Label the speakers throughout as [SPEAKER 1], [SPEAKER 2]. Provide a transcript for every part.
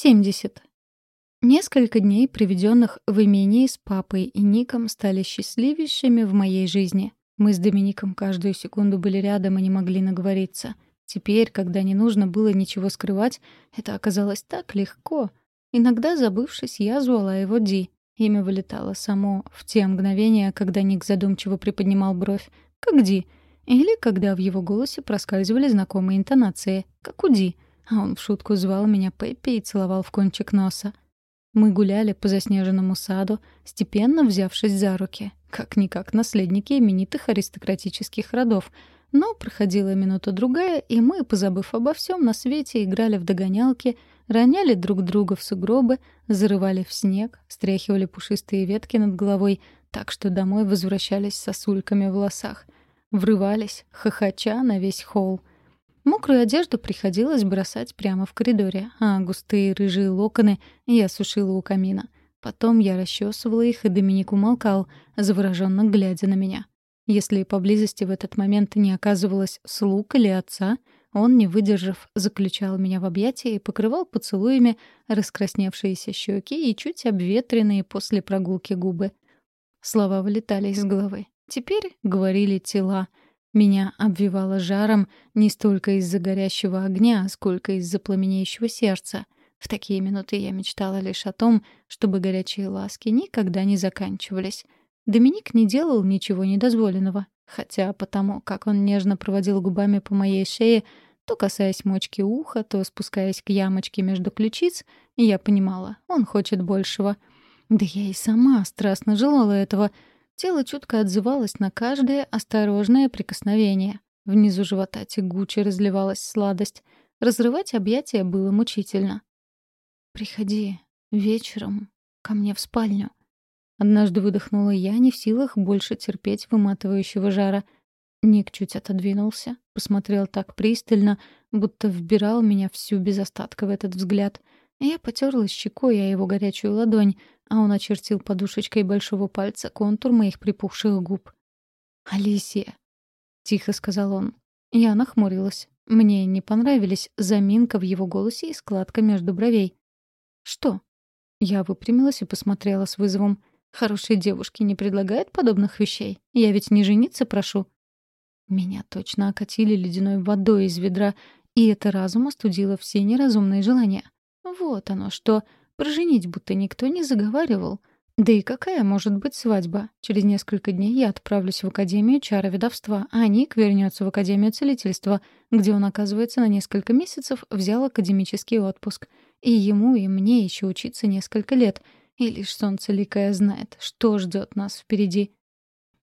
[SPEAKER 1] 70. Несколько дней, проведенных в имении с папой и Ником, стали счастливейшими в моей жизни. Мы с Домиником каждую секунду были рядом и не могли наговориться. Теперь, когда не нужно было ничего скрывать, это оказалось так легко. Иногда, забывшись, я звала его Ди. Имя вылетало само в те мгновения, когда Ник задумчиво приподнимал бровь. Как Ди. Или когда в его голосе проскальзывали знакомые интонации. Как у Ди — а он в шутку звал меня Пеппи и целовал в кончик носа. Мы гуляли по заснеженному саду, степенно взявшись за руки, как-никак наследники именитых аристократических родов. Но проходила минута-другая, и мы, позабыв обо всем на свете, играли в догонялки, роняли друг друга в сугробы, зарывали в снег, стряхивали пушистые ветки над головой, так что домой возвращались сосульками в волосах. Врывались, хохоча на весь холл. Мокрую одежду приходилось бросать прямо в коридоре, а густые рыжие локоны я сушила у камина. Потом я расчесывала их, и Доминик умолкал, завороженно глядя на меня. Если поблизости в этот момент не оказывалось слуг или отца, он, не выдержав, заключал меня в объятия и покрывал поцелуями раскрасневшиеся щеки и чуть обветренные после прогулки губы. Слова вылетали из головы. Теперь говорили тела — меня обвивало жаром не столько из-за горящего огня, сколько из-за пламенеющего сердца. В такие минуты я мечтала лишь о том, чтобы горячие ласки никогда не заканчивались. Доминик не делал ничего недозволенного, хотя потому, как он нежно проводил губами по моей шее, то касаясь мочки уха, то спускаясь к ямочке между ключиц, я понимала, он хочет большего. Да я и сама страстно желала этого — Тело чутко отзывалось на каждое осторожное прикосновение. Внизу живота тягуче разливалась сладость. Разрывать объятия было мучительно. «Приходи вечером ко мне в спальню». Однажды выдохнула я, не в силах больше терпеть выматывающего жара. Ник чуть отодвинулся, посмотрел так пристально, будто вбирал меня всю без остатка в этот взгляд. Я потерлась щекой о его горячую ладонь, а он очертил подушечкой большого пальца контур моих припухших губ. «Алисия», — тихо сказал он. Я нахмурилась. Мне не понравились заминка в его голосе и складка между бровей. «Что?» Я выпрямилась и посмотрела с вызовом. «Хорошие девушки не предлагают подобных вещей? Я ведь не жениться прошу». Меня точно окатили ледяной водой из ведра, и это разум остудило все неразумные желания. Вот оно что. Проженить будто никто не заговаривал. Да и какая может быть свадьба? Через несколько дней я отправлюсь в Академию чара ведовства, а Ник вернется в Академию целительства, где он, оказывается, на несколько месяцев взял академический отпуск. И ему, и мне еще учиться несколько лет. И лишь солнце ликая знает, что ждет нас впереди.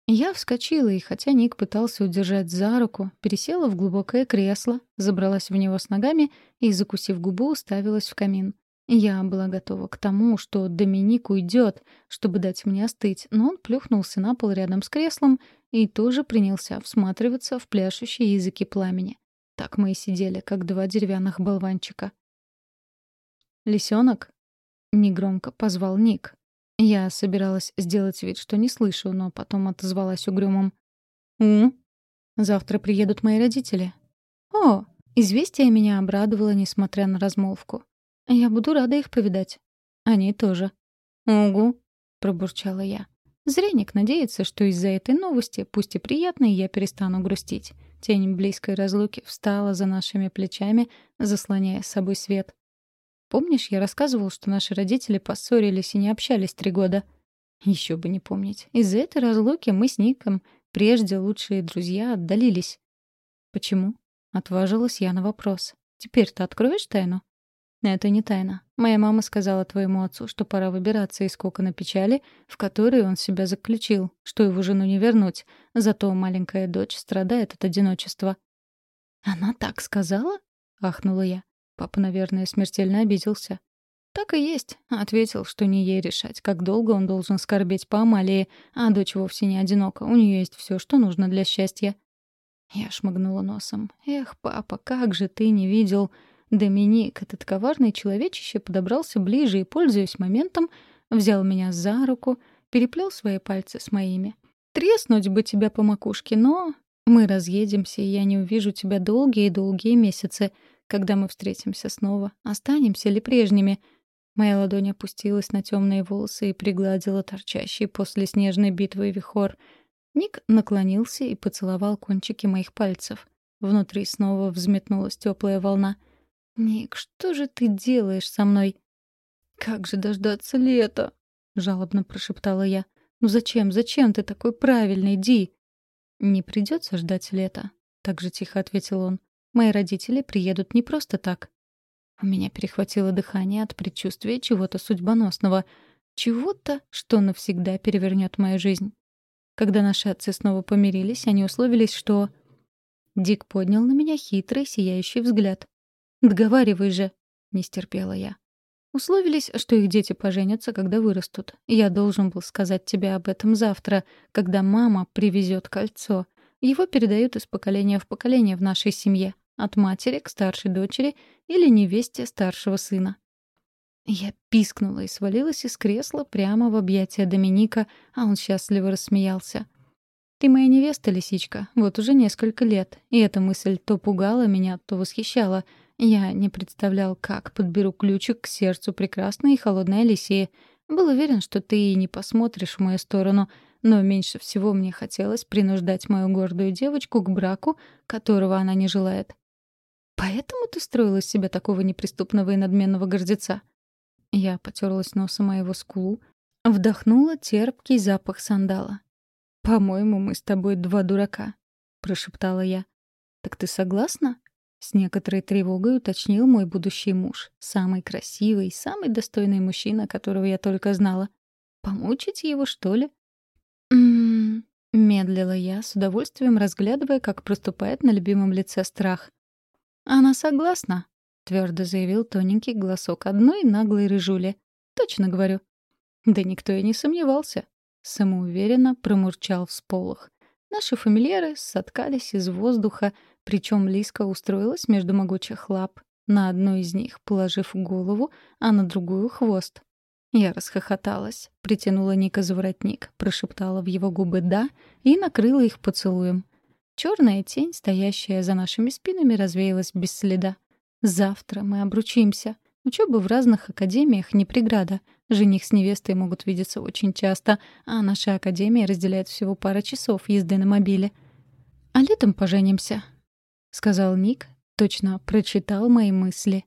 [SPEAKER 1] Я вскочила, и хотя Ник пытался удержать за руку, пересела в глубокое кресло, забралась в него с ногами и, закусив губу, уставилась в камин. Я была готова к тому, что Доминик уйдет, чтобы дать мне остыть, но он плюхнулся на пол рядом с креслом и тоже принялся всматриваться в пляшущие языки пламени. Так мы и сидели, как два деревянных болванчика. «Лисёнок?» — негромко позвал Ник. Я собиралась сделать вид, что не слышу, но потом отозвалась угрюмом. «У? Завтра приедут мои родители». «О!» Известие меня обрадовало, несмотря на размолвку. Я буду рада их повидать. Они тоже. Угу, пробурчала я. Зря надеется, что из-за этой новости, пусть и приятной, я перестану грустить. Тень близкой разлуки встала за нашими плечами, заслоняя с собой свет. Помнишь, я рассказывал, что наши родители поссорились и не общались три года? Еще бы не помнить. Из-за этой разлуки мы с Ником, прежде лучшие друзья, отдалились. Почему? Отважилась я на вопрос. Теперь ты откроешь тайну? Это не тайна. Моя мама сказала твоему отцу, что пора выбираться из кокона печали, в который он себя заключил, что его жену не вернуть. Зато маленькая дочь страдает от одиночества. «Она так сказала?» — ахнула я. Папа, наверное, смертельно обиделся. «Так и есть», — ответил, что не ей решать, как долго он должен скорбеть по Амалии, а дочь вовсе не одинока, у нее есть все, что нужно для счастья. Я шмыгнула носом. «Эх, папа, как же ты не видел...» Доминик, этот коварный человечище, подобрался ближе и, пользуясь моментом, взял меня за руку, переплел свои пальцы с моими. «Треснуть бы тебя по макушке, но...» «Мы разъедемся, и я не увижу тебя долгие-долгие месяцы. Когда мы встретимся снова, останемся ли прежними? Моя ладонь опустилась на темные волосы и пригладила торчащий после снежной битвы вихор. Ник наклонился и поцеловал кончики моих пальцев. Внутри снова взметнулась теплая волна. «Ник, что же ты делаешь со мной?» «Как же дождаться лета?» — жалобно прошептала я. «Ну зачем, зачем ты такой правильный, Ди?» «Не придется ждать лета», — так же тихо ответил он. «Мои родители приедут не просто так». У меня перехватило дыхание от предчувствия чего-то судьбоносного, чего-то, что навсегда перевернет мою жизнь. Когда наши отцы снова помирились, они условились, что... Дик поднял на меня хитрый, сияющий взгляд. «Договаривай же!» — не стерпела я. Условились, что их дети поженятся, когда вырастут. Я должен был сказать тебе об этом завтра, когда мама привезет кольцо. Его передают из поколения в поколение в нашей семье, от матери к старшей дочери или невесте старшего сына. Я пискнула и свалилась из кресла прямо в объятия Доминика, а он счастливо рассмеялся. «Ты моя невеста, лисичка, вот уже несколько лет, и эта мысль то пугала меня, то восхищала — я не представлял, как подберу ключик к сердцу прекрасной и холодной Алисии. Был уверен, что ты и не посмотришь в мою сторону, но меньше всего мне хотелось принуждать мою гордую девочку к браку, которого она не желает. Поэтому ты строила из себя такого неприступного и надменного гордеца? Я потерлась носом моего скулу, вдохнула терпкий запах сандала. «По-моему, мы с тобой два дурака», — прошептала я. «Так ты согласна?» С некоторой тревогой уточнил мой будущий муж. Самый красивый, самый достойный мужчина, которого я только знала. Помучить его, что ли? «М-м-м», медлила я, с удовольствием разглядывая, как проступает на любимом лице страх. «Она согласна», — твердо заявил тоненький голосок одной наглой рыжули. «Точно говорю». «Да никто и не сомневался», — самоуверенно промурчал всполох. Наши фамильяры соткались из воздуха, причем Лиска устроилась между могучих лап, на одну из них положив голову, а на другую — хвост. Я расхохоталась, притянула Ника за воротник, прошептала в его губы «да» и накрыла их поцелуем. Черная тень, стоящая за нашими спинами, развеялась без следа. «Завтра мы обручимся. Учеба в разных академиях не преграда. Жених с невестой могут видеться очень часто, а наша академия разделяет всего пара часов езды на мобиле. А летом поженимся. — сказал Ник, точно прочитал мои мысли.